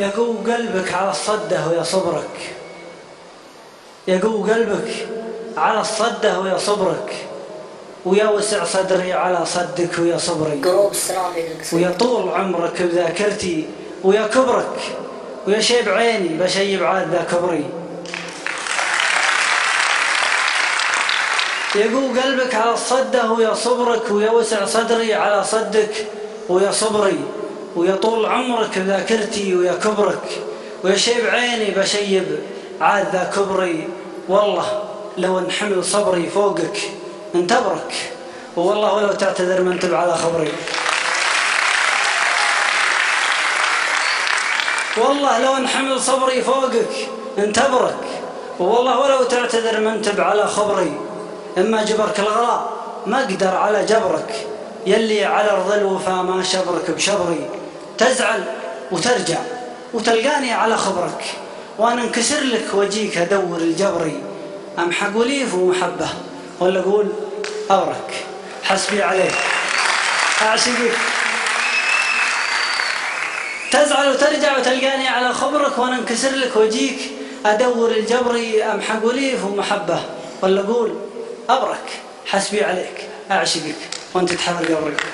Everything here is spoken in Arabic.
يقو قلبك على الصدة ويا صبرك. يقو قلبك على الصدة ويا صبرك. ويا وسع صدري على صدك ويا صبري ويا طول عمرك بذاكرتي ويا كبرك. ويا شيب عيني بشيب عاد ذا كبري. يقو قلبك على الصدة ويا صبرك. ويا وسع صدري على صدك ويا صبري. ويا طول عمرك بذاكرتي ويا كبرك ويا شيب عيني بشيب عاد ذا كبري. والله لو انحمل صبري فوقك انتبرك والله ولو تعتذر ما انتب على خبري. والله لو انحمل صبري فوقك انتبرك والله ولو تعتذر ما انتب على خبري. إما جبرك الغلاء ما أقدر على جبرك. يلي على ارض الوفا ما شبرك بشبري. تزعل وترجع وتلقاني على خبرك. وأنا انكسر لك واجيك أدور الجبري امحق وليف ومحبه ولا أقول أبرك حسبي عليك. أعشقك. تزعل وترجع وتلقاني على خبرك وأنا انكسر لك وأجيك أدور الجبري أمحق وليف ومحبة ولا أقول أبرك حسبي عليك. أعشقك. وأنت تحرق قبرك